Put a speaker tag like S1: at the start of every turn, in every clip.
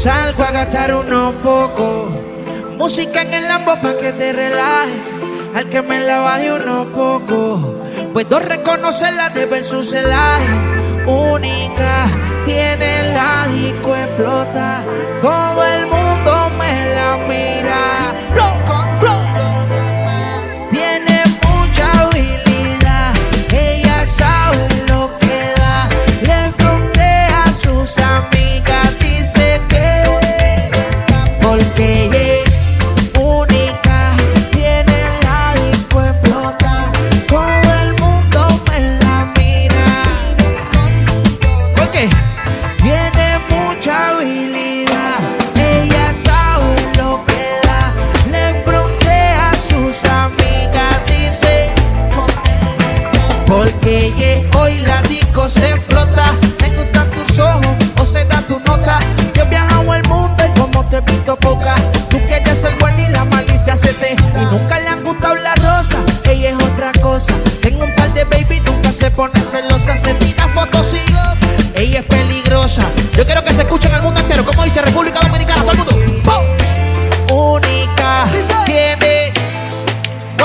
S1: Salgo a gastar unos pocos. Música en el lambo pa' que te relajes. Al que me la baje unos pocos. Puedo reconocerla de ver su celaje. Única, tiene la disco explota. Todo el mundo me la mira.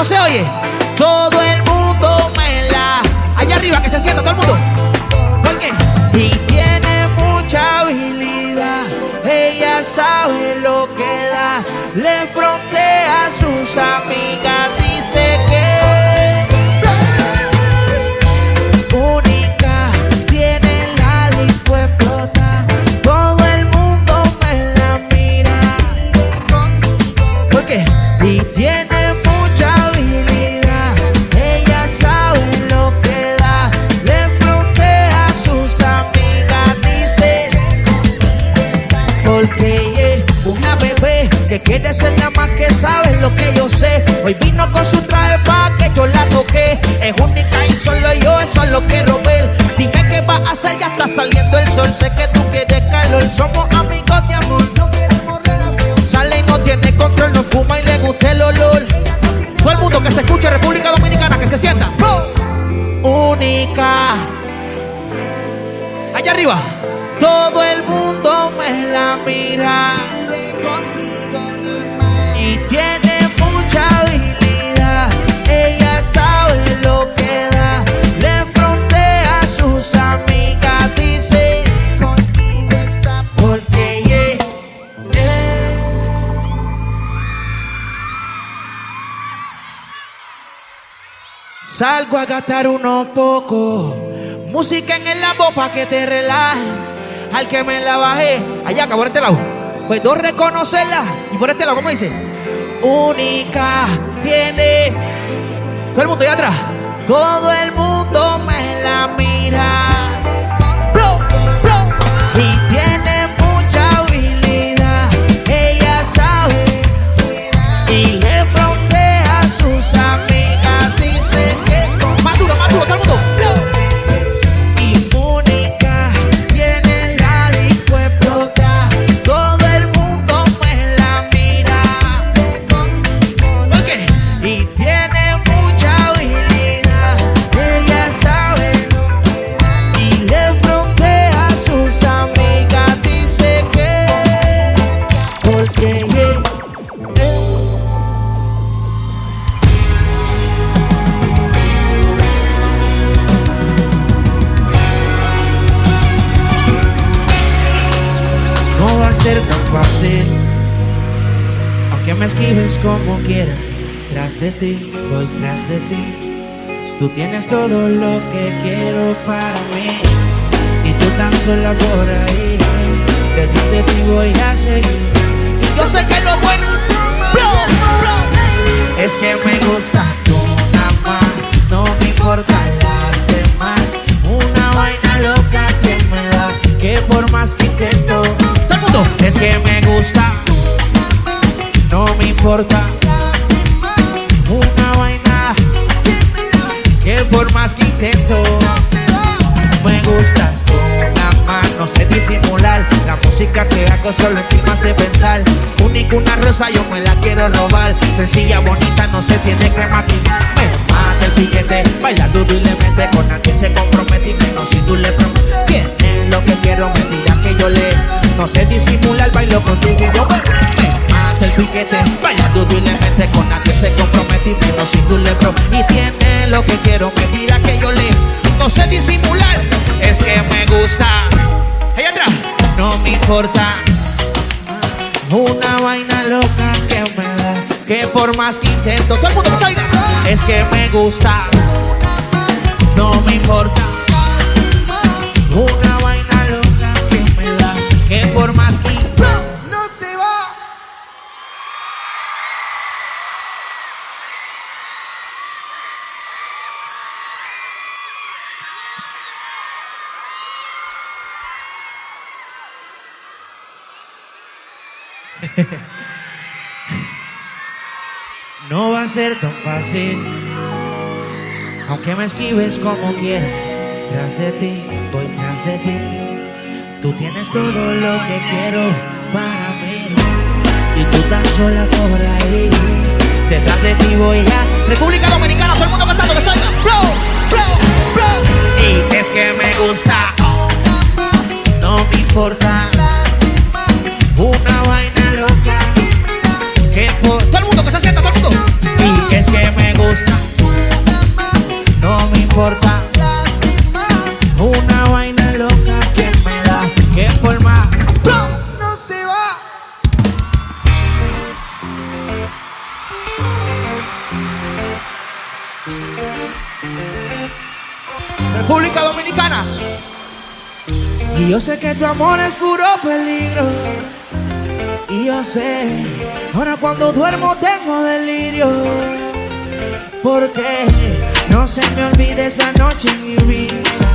S1: Se oye. Todo el mundo me la. Allá arriba que se sienta todo el mundo. ¿Por qué? Y tiene mucha habilidad. Ella sabe lo que da. Le frontea a sus amigas. Que ser la más que sabe lo que yo sé. Hoy vino con su traje pa' que yo la toqué. Es única y solo yo, eso es lo quiero ver. Dije que va a hacer, ya está saliendo el sol. Sé que tú quieres calor, somos amigos de amor. No queremos relación. Sale y no tiene control, no fuma y le gusta el olor. Todo el mundo que se escuche República Dominicana, que se sienta. Única. Allá arriba. Todo el mundo me la mira. Salgo a gastar unos pocos. Música en el lambo pa' que te relajes. Al que me la bajé. Allá, acá, por este lado. Pues dos reconocerla. Y por este lado, ¿cómo dice? Única tiene. Todo el mundo allá atrás. Todo el mundo me la mira. Me esquives como quiera. Tras de ti, voy tras de ti. Tú tienes todo lo que quiero para mí. Y tú tan sola por ahí. Detrás de ti voy a seguir. Y yo sé que lo bueno blow, blow, es que me gustas tú Una vaina que por más que intento me gustas tú nada más, no sé disimular la música que hago solo en ti me hace pensar. Única una rosa yo me la quiero robar. Sencilla bonita no se tiene que maquillar. Me mata el piquete baila duro con nadie se compromete y menos si tú le prometes. Lo que quiero me dirá que yo le No sé disimular, bailo contigo y yo me Hace el piquete, compromete y menos si tú le bro. Y tiene lo que quiero, me tira que yo le. No sé disimular, es que me gusta. Ahí atrás, no me importa. Una vaina loca que me da, que por más que intento, todo el mundo que salga, es que me gusta. No me importa. Una vaina loca que me da, que por más que a ser tan fácil. Aunque me esquives como quieras, tras de ti, voy tras de ti. Tú tienes todo lo que quiero para mí. Y tú tan sola por ahí. Detrás de ti voy a República Dominicana, todo el mundo cantando que salga. Flow, flow, flow. Y es que me gusta. No me importa. Yo sé que tu amor es puro peligro. Y yo sé, ahora cuando duermo tengo delirio. Porque no se me olvide esa noche en Ibiza.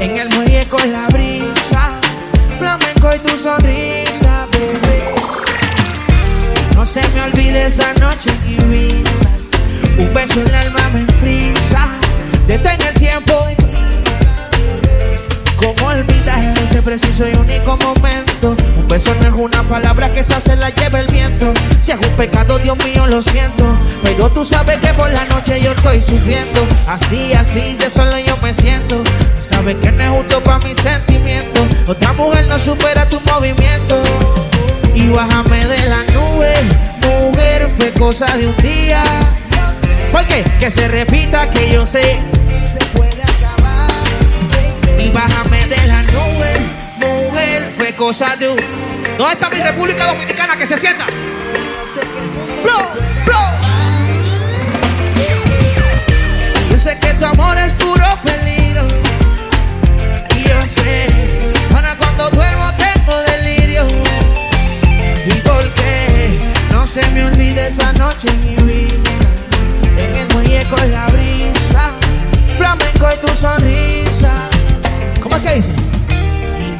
S1: En el muelle con la brisa. Flamenco y tu sonrisa, bebé. No se me olvide esa noche en Ibiza. Un beso en el preciso único momento? Un beso no es una palabra que esa se la lleva el viento. Si es un pecado, Dios mío, lo siento. Pero tú sabes que por la noche yo estoy sufriendo. Así, así, de solo yo me siento. Sabes que no es justo para mis sentimientos. Otra mujer no supera tu movimiento. Y bájame de la nube, mujer, fue cosa de un día. ¿Por qué? Que se repita que yo sé cosa. ¿Dónde está mi República Dominicana que se sienta?
S2: Yo sé que
S1: tu amor es puro peligro. Y yo sé, ahora cuando duermo tengo delirio. Y porque no se me olvide esa noche en Ibiza. En el muelle con la brisa. Flamenco y tu sonrisa. ¿Cómo es que dice?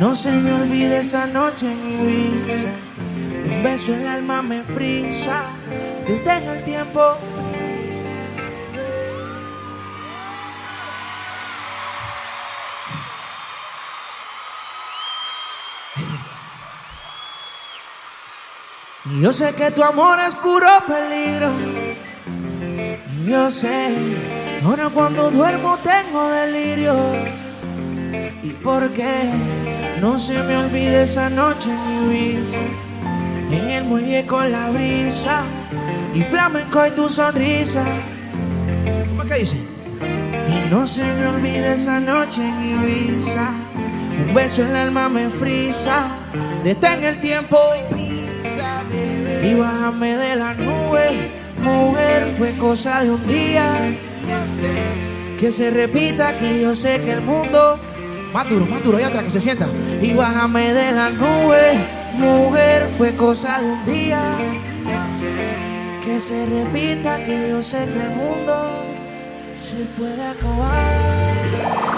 S1: No se me olvide esa noche en Ibiza. Un beso en el alma me frisa. Detén el tiempo. Y yo sé que tu amor es puro peligro. Yo sé, ahora cuando duermo tengo delirio. ¿Y por qué no se me olvide esa noche en Ibiza? En el muelle con la brisa y flamenco y tu sonrisa. ¿Cómo que dice? Y no se me olvide esa noche en Ibiza. Un beso en el alma me frisa. Detén el tiempo y
S2: pisa,
S1: y bájame de la nube. Mujer, fue cosa de un día. Que se repita que yo sé que el mundo. Más duro, más duro, hay otra que se sienta. Y bájame de la nube. Mujer, fue cosa de un día. Que se repita que yo sé que el mundo se puede acabar.